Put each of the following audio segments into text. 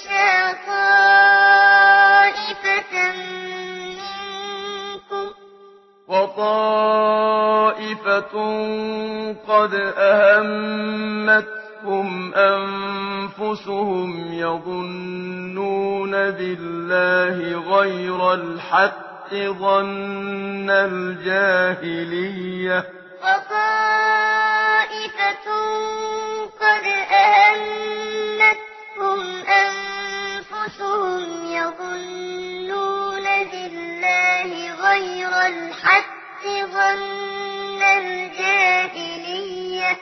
يخشى طائفة منكم وطائفة قد أهمتهم أنفسهم يظنون بالله غير الحق ظن الجاهلية وطائفة بعضهم يظنون بالله غير الحق ظن الجاهلية.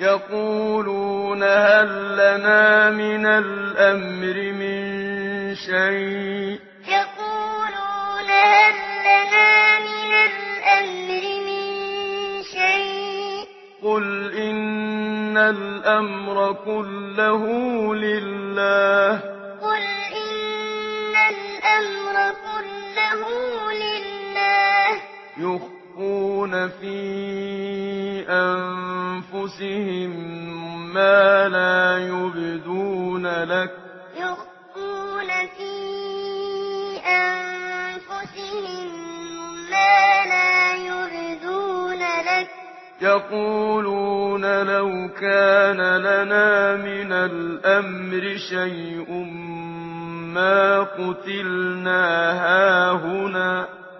يقولون هل لنا من الأمر من شيء؟ يقولون هل لنا من الأمر من شيء. قل إن الأمر كله لله. يخفون في أنفسهم ما لا يبدون لك يخفون في لك يقولون لو كان لنا من الأمر شيء ما قتلنا هاهنا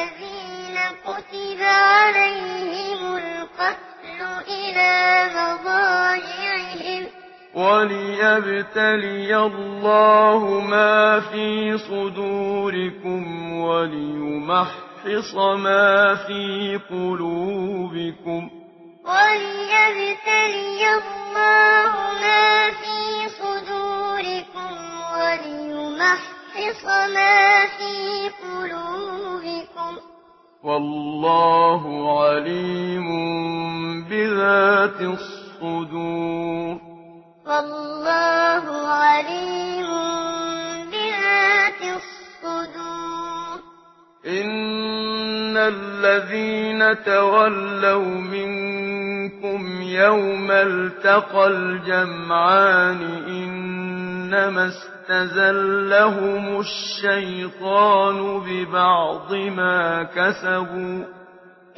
الذين قتل عليهم القتل إلى مضاجعهم. وليبتلي الله ما في صدوركم وليمحص ما في قلوبكم. وليبتلي الله والله عليم بذات الصدور. والله عليم بذات الصدور. إن الذين تولوا منكم يوم التقى الجمعان إن جهنم استزلهم الشيطان ببعض ما كسبوا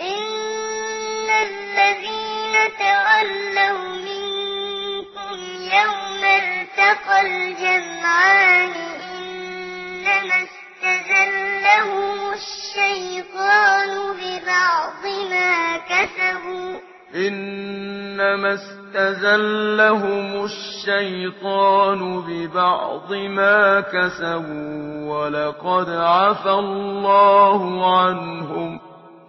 إن الذين تولوا منكم يوم ارتقى الجمعان إنما استزلهم الشيطان ببعض ما كسبوا إنما استزلهم تزلهم الشيطان ببعض ما كسبوا ولقد عفى الله عنهم.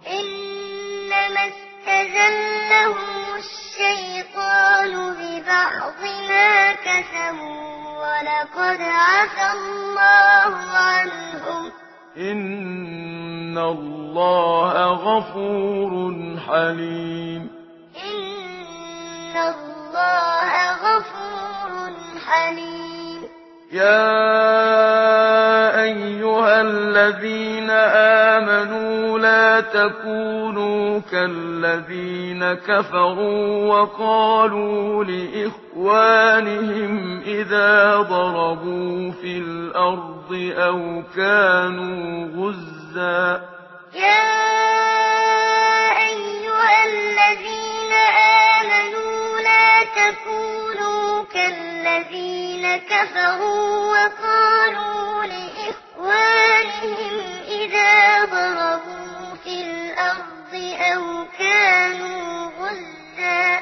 إنما استزلهم الشيطان ببعض ما كسبوا ولقد عفى الله عنهم. إن الله غفور حليم. الله غفور حليم. يا أيها الذين آمنوا لا تكونوا كالذين كفروا وقالوا لإخوانهم إذا ضربوا في الأرض أو كانوا غزا. يا تكونوا كالذين كفروا وقالوا لإخوانهم إذا ضربوا في الأرض أو كانوا غزا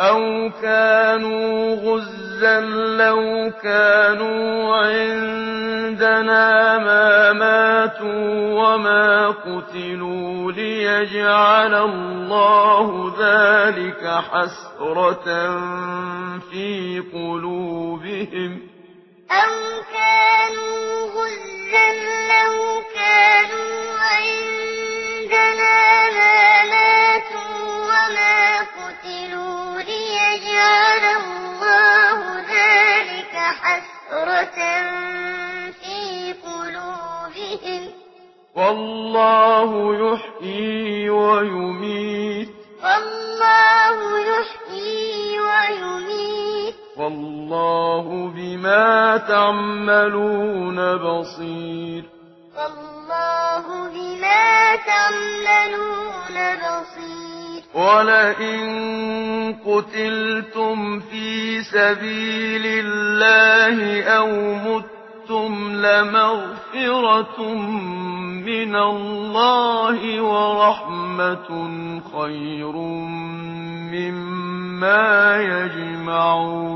أو كانوا غزا عزا لو كانوا عندنا ما ماتوا وما قتلوا ليجعل الله ذلك حسرة في قلوبهم. أم كانوا والله يحيي ويميت والله يحيي ويميت والله بما تعملون بصير والله بما تعملون بصير ولئن قتلتم في سبيل الله أو متم لمغفرة من الله ورحمة خير مما يجمعون